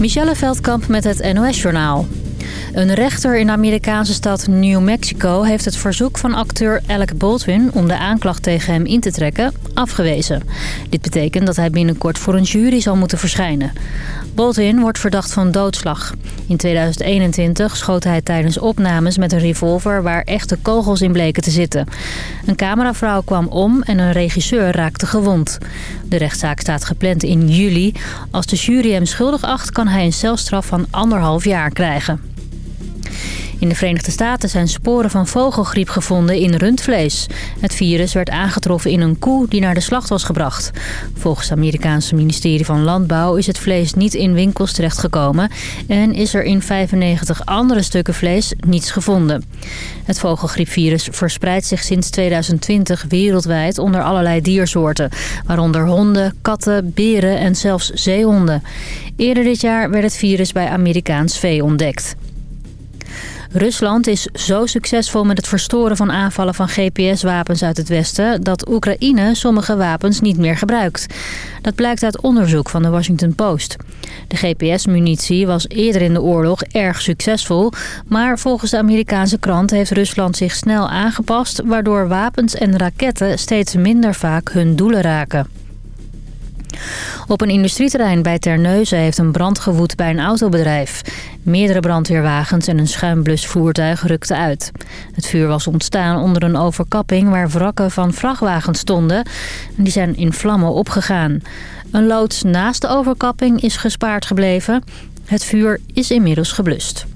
Michelle Veldkamp met het NOS-journaal. Een rechter in de Amerikaanse stad New Mexico heeft het verzoek van acteur Alec Baldwin om de aanklacht tegen hem in te trekken afgewezen. Dit betekent dat hij binnenkort voor een jury zal moeten verschijnen. Baldwin wordt verdacht van doodslag. In 2021 schoot hij tijdens opnames met een revolver waar echte kogels in bleken te zitten. Een cameravrouw kwam om en een regisseur raakte gewond. De rechtszaak staat gepland in juli. Als de jury hem schuldig acht kan hij een celstraf van anderhalf jaar krijgen. In de Verenigde Staten zijn sporen van vogelgriep gevonden in rundvlees. Het virus werd aangetroffen in een koe die naar de slacht was gebracht. Volgens het Amerikaanse ministerie van Landbouw is het vlees niet in winkels terechtgekomen... en is er in 95 andere stukken vlees niets gevonden. Het vogelgriepvirus verspreidt zich sinds 2020 wereldwijd onder allerlei diersoorten... waaronder honden, katten, beren en zelfs zeehonden. Eerder dit jaar werd het virus bij Amerikaans vee ontdekt. Rusland is zo succesvol met het verstoren van aanvallen van GPS-wapens uit het Westen... dat Oekraïne sommige wapens niet meer gebruikt. Dat blijkt uit onderzoek van de Washington Post. De GPS-munitie was eerder in de oorlog erg succesvol... maar volgens de Amerikaanse krant heeft Rusland zich snel aangepast... waardoor wapens en raketten steeds minder vaak hun doelen raken. Op een industrieterrein bij Terneuzen heeft een brand gewoed bij een autobedrijf. Meerdere brandweerwagens en een schuimblusvoertuig rukten uit. Het vuur was ontstaan onder een overkapping waar wrakken van vrachtwagens stonden. Die zijn in vlammen opgegaan. Een loods naast de overkapping is gespaard gebleven. Het vuur is inmiddels geblust.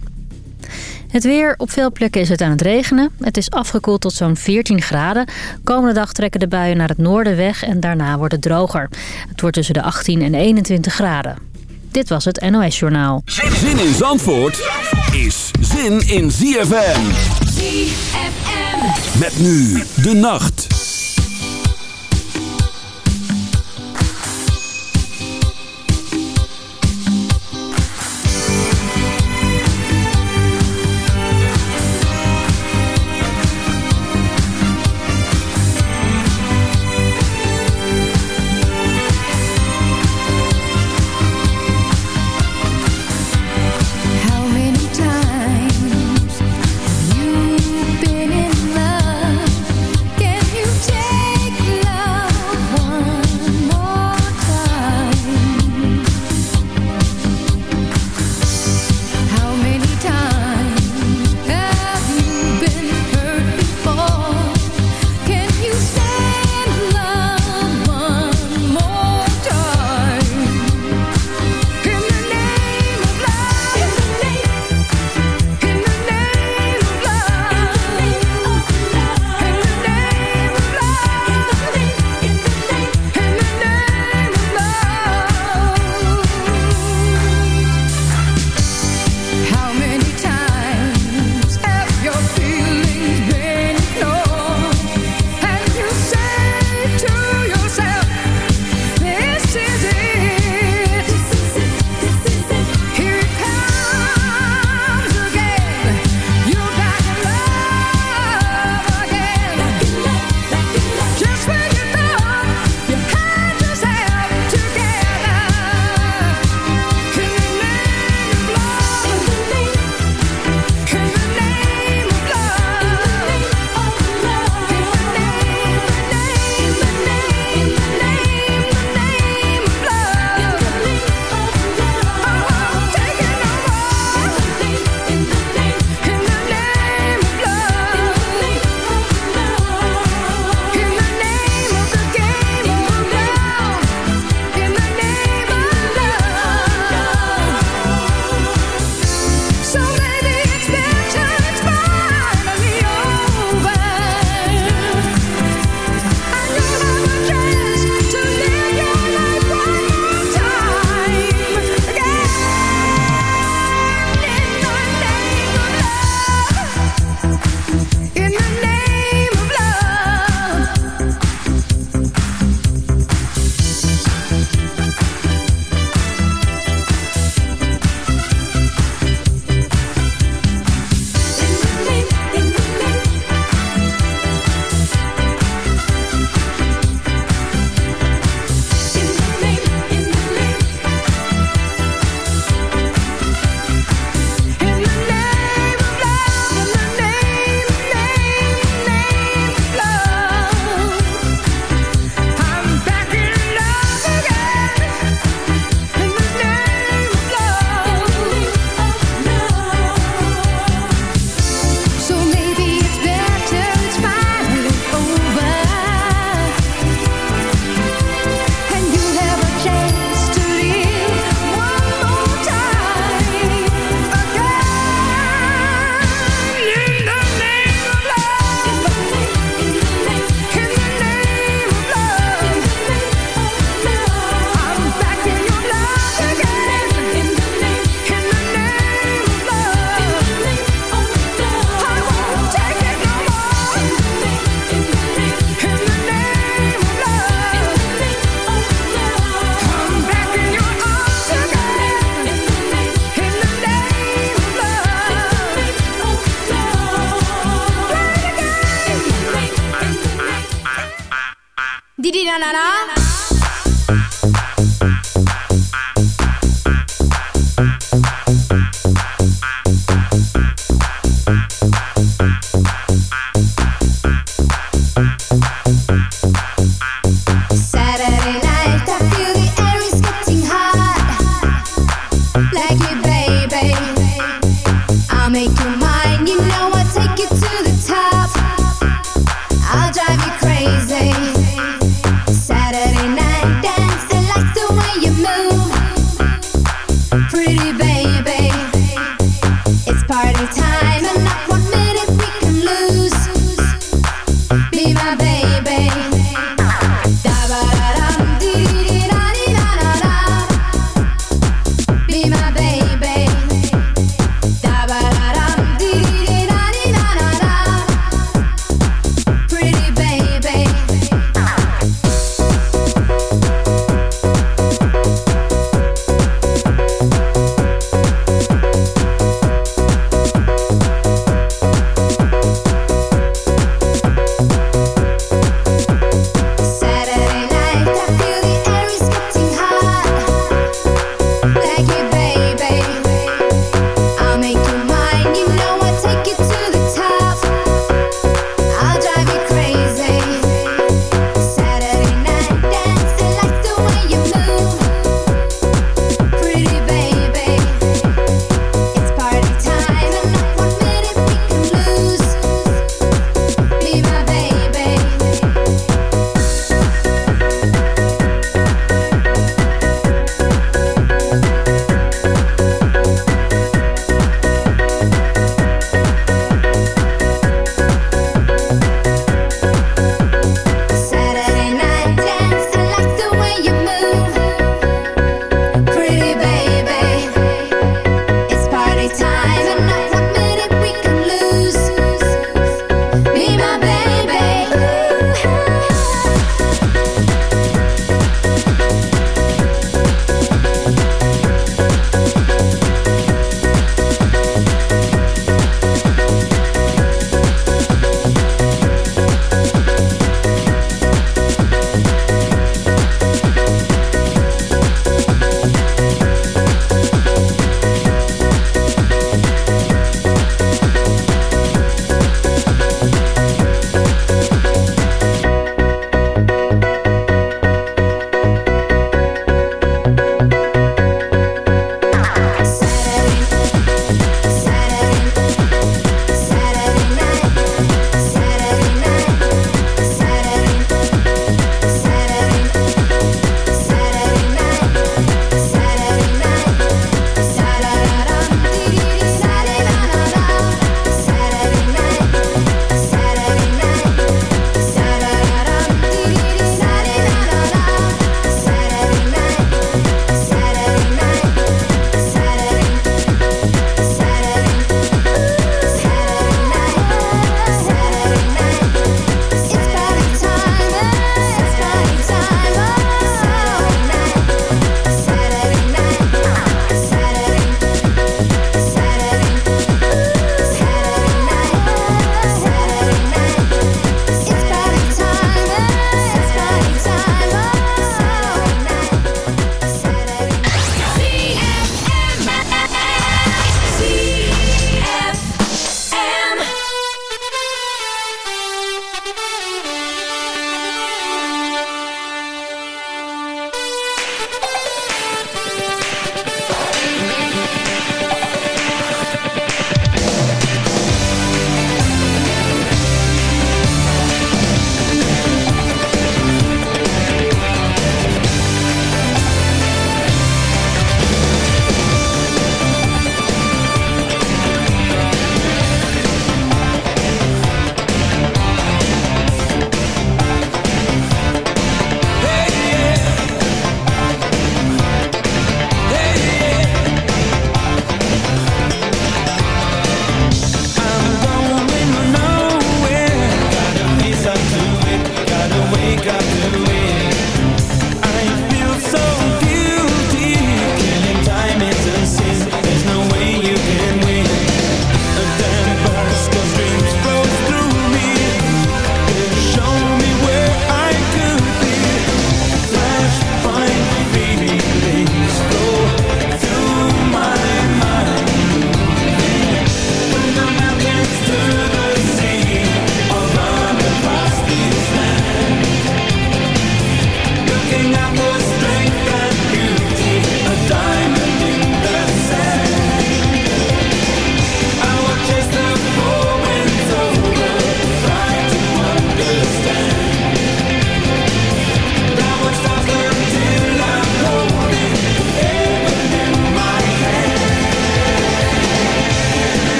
Het weer, op veel plekken is het aan het regenen. Het is afgekoeld tot zo'n 14 graden. Komende dag trekken de buien naar het noorden weg en daarna wordt het droger. Het wordt tussen de 18 en 21 graden. Dit was het NOS Journaal. Zin in Zandvoort is zin in ZFM. ZFM. Met nu de nacht.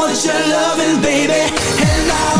want your loving, baby, and I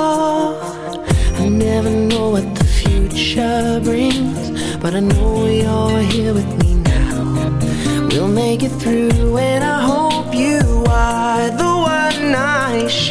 future brings. But I know you're here with me now. We'll make it through, and I hope you are the one I share.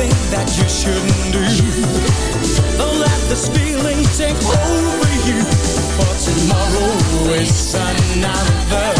thing that you shouldn't do. Don't let this feeling take over you. For tomorrow is another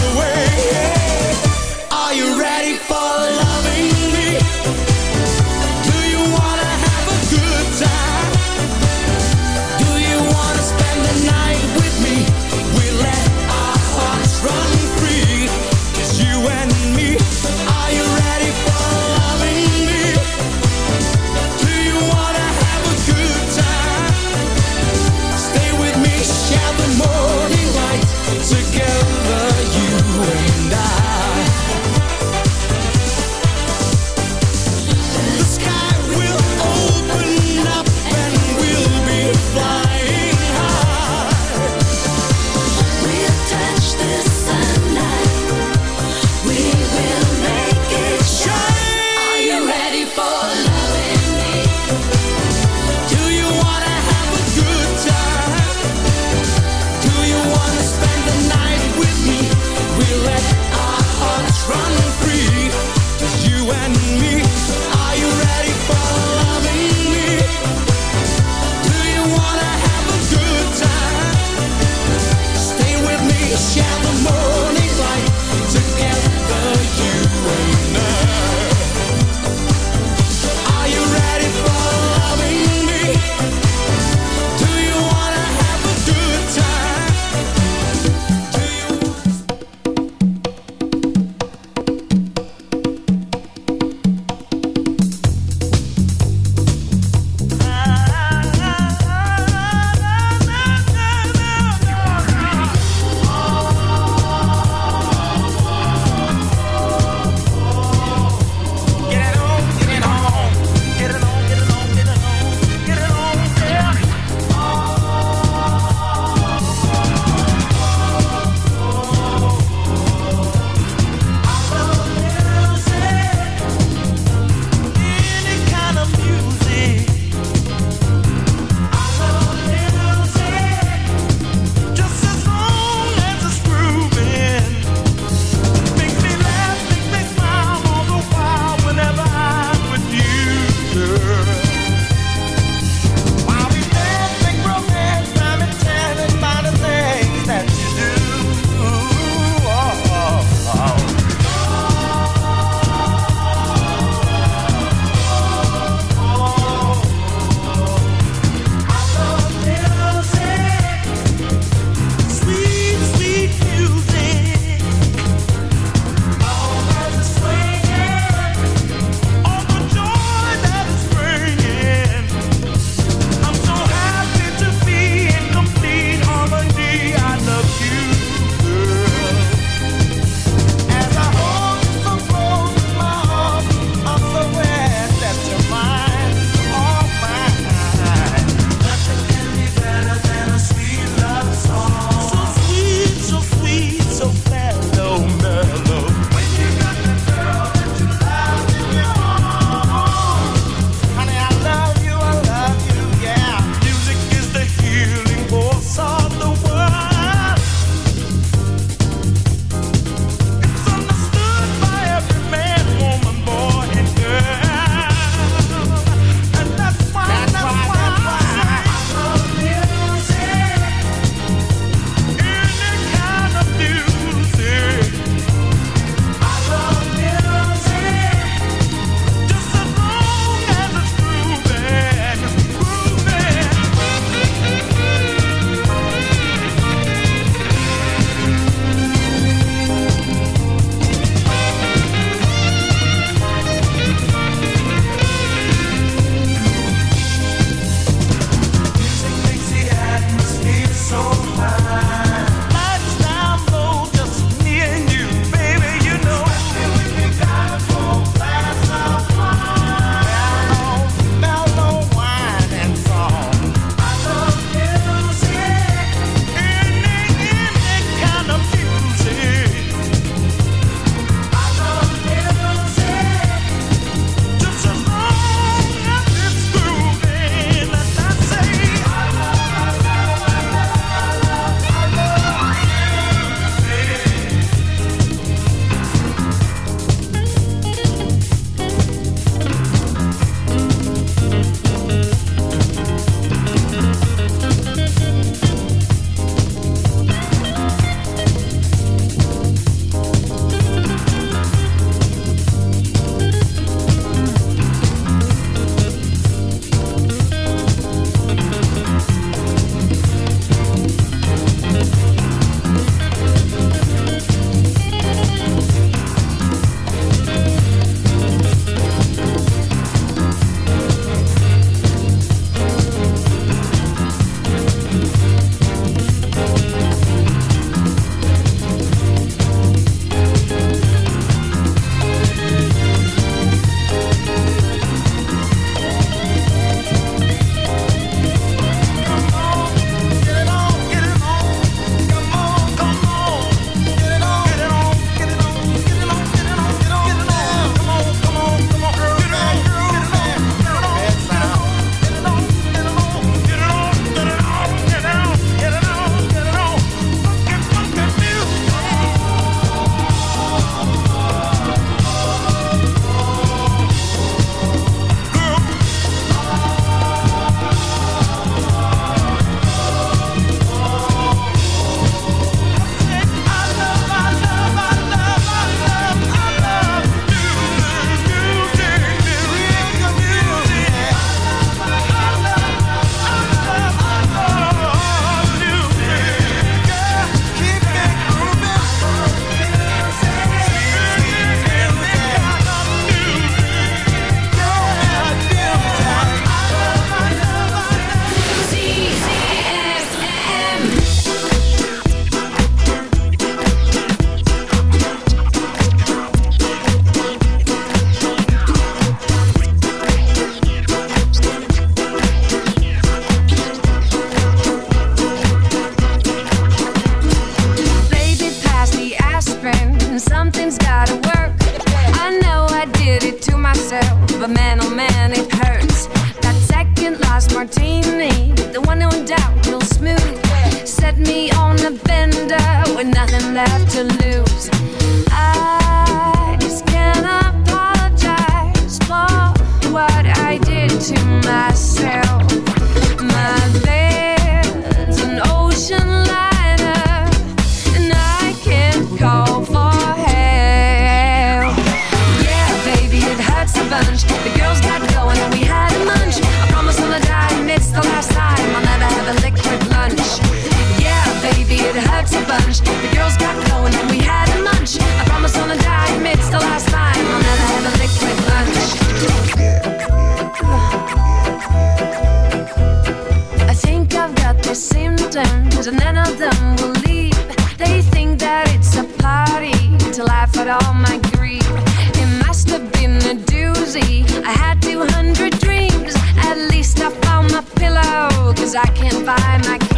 I had 200 dreams. At least I found my pillow, cause I can't buy my.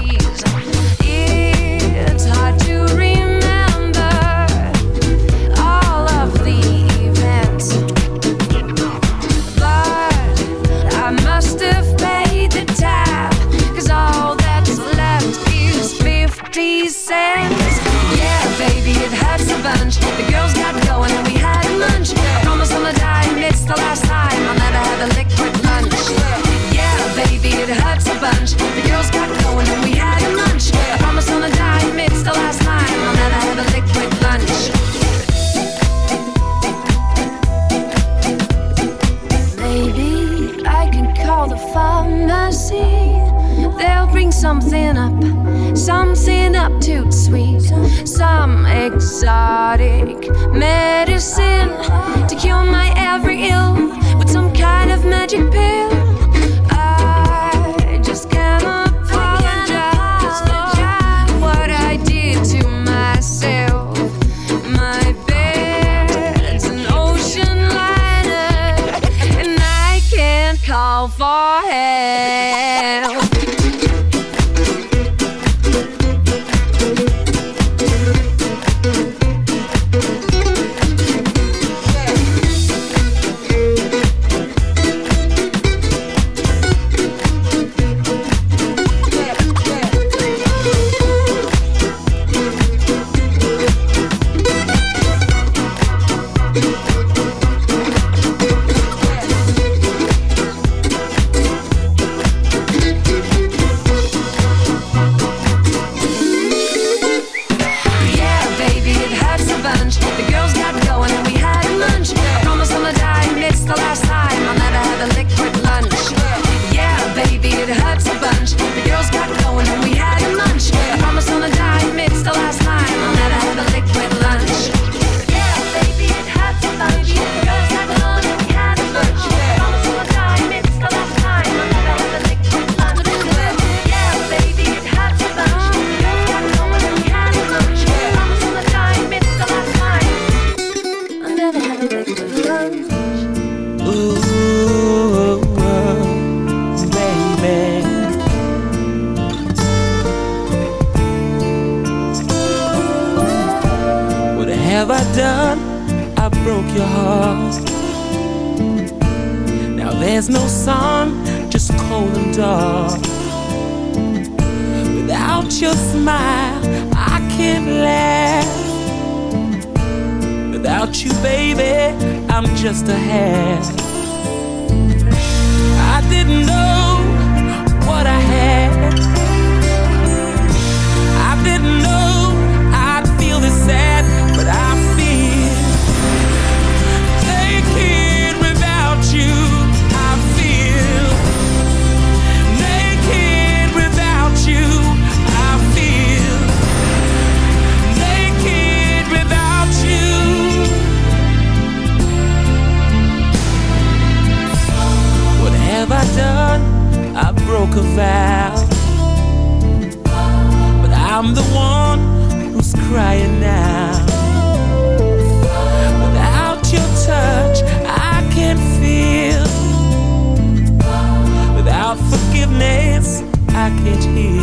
The girls got going and we had a lunch. I promise on the die. it's the last time I'll never have a liquid lunch. Maybe I can call the pharmacy. They'll bring something up, something up too sweet, some exotic medicine to cure my every ill. package here.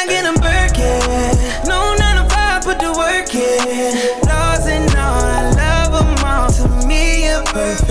perfect.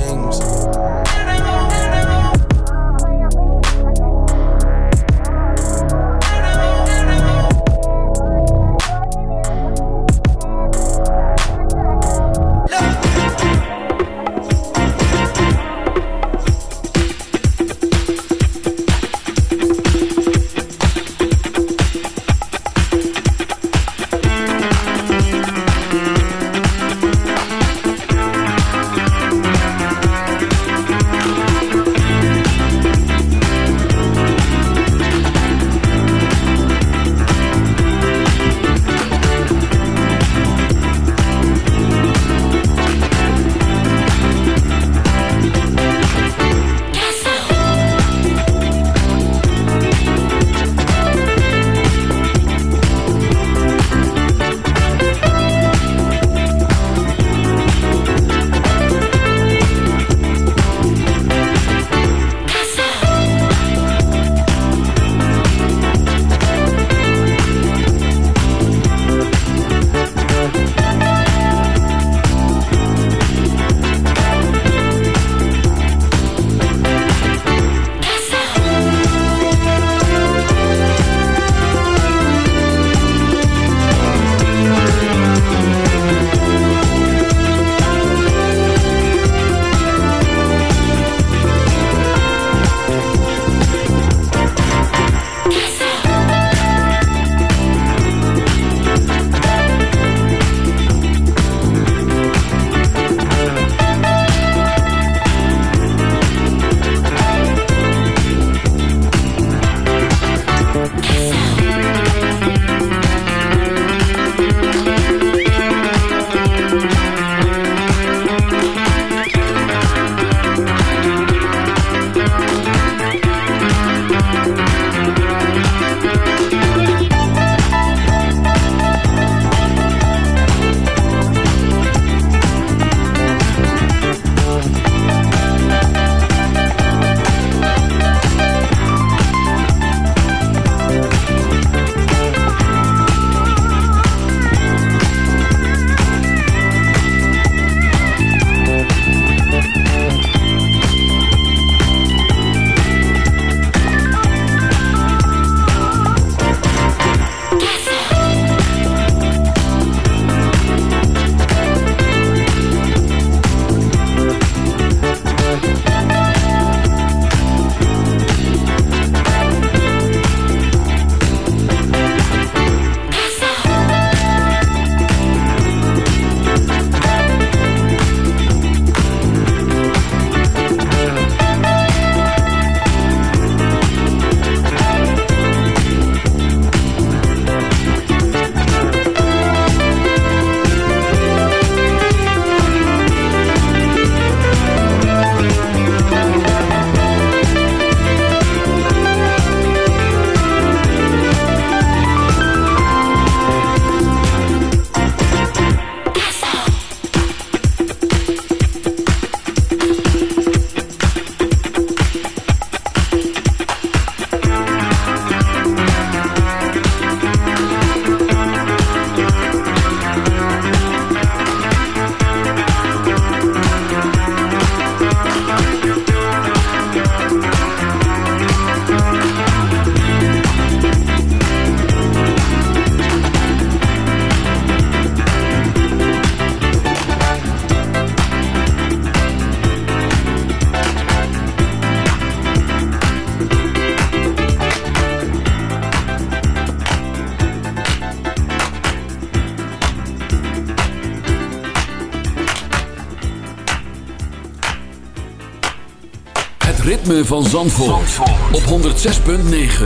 van Zandvoort, Zandvoort. op 106.9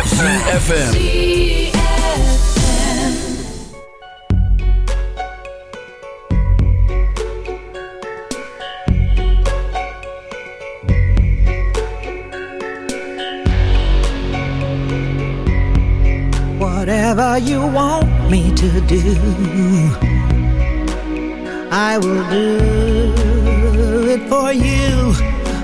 CFFM Whatever you want me to do I will do.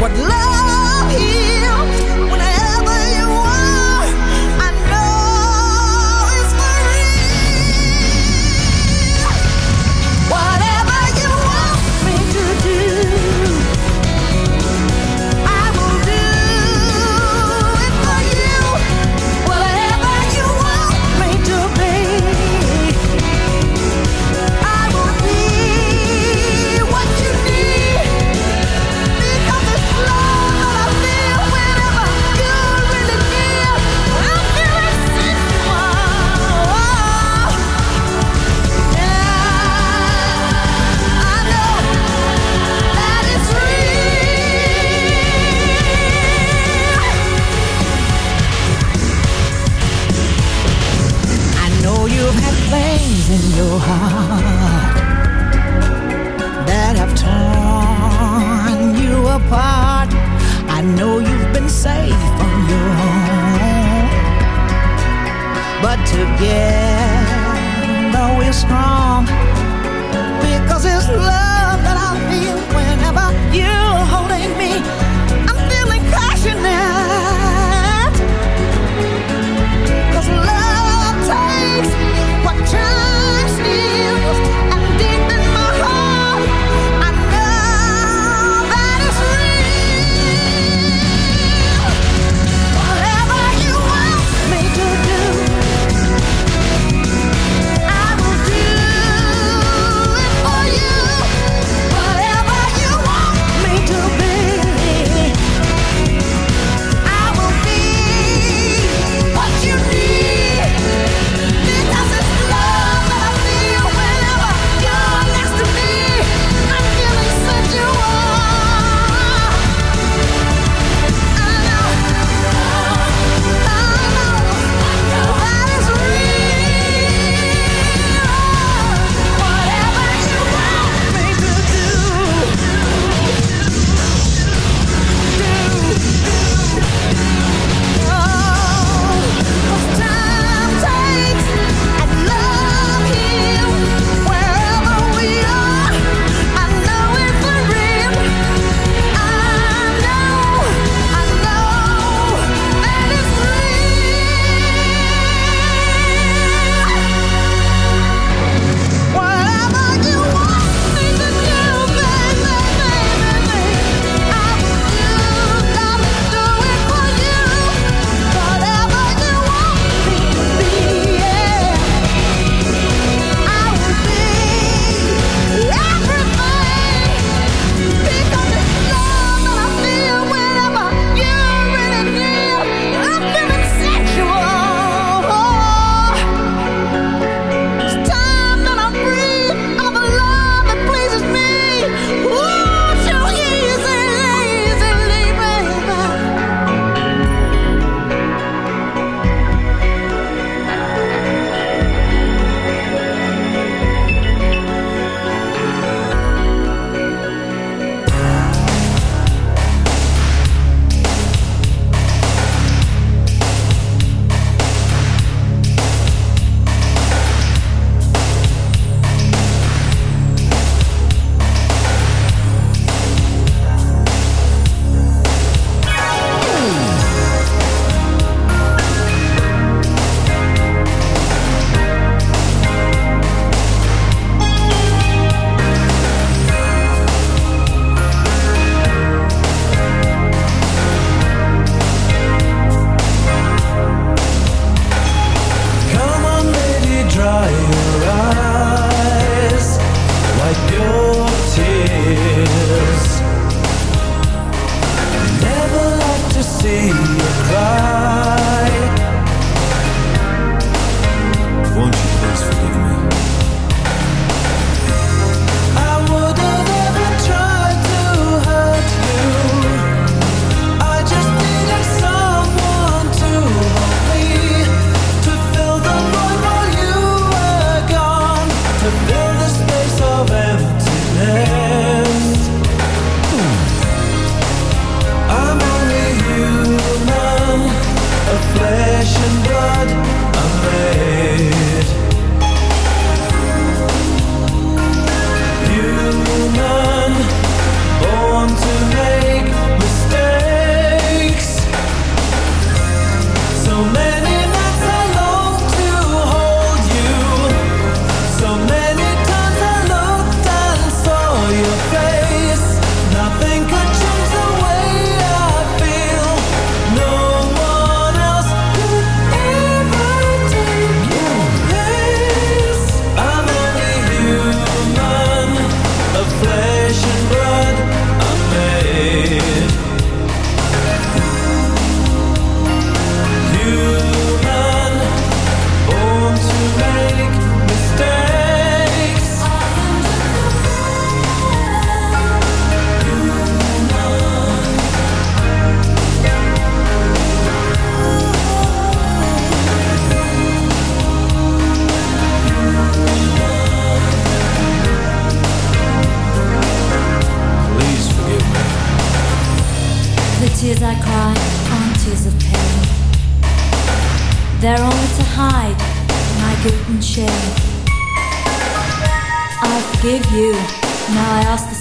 What love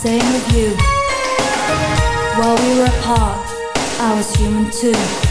same of you. While we were apart, I was human too.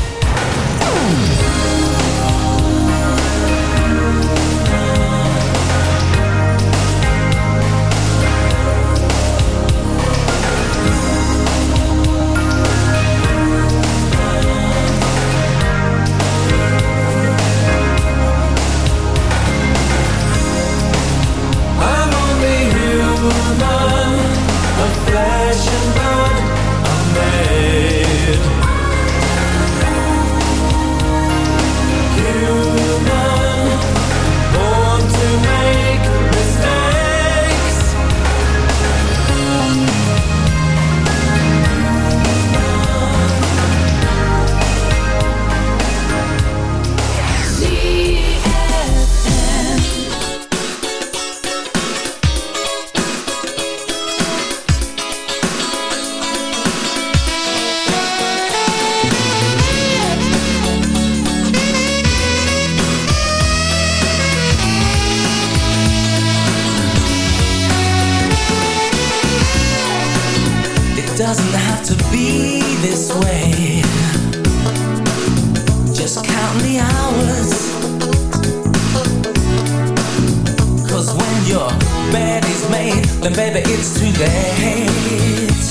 Your bed is made, then baby it's too late.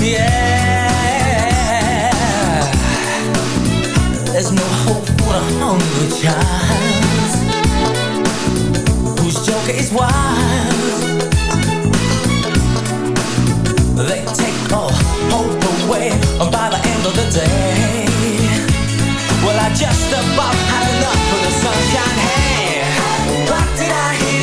Yeah. There's no hope for a hungry child whose joker is wild. They take all hope away by the end of the day. Well, I just about had enough of the sunshine. Hey, what did I hear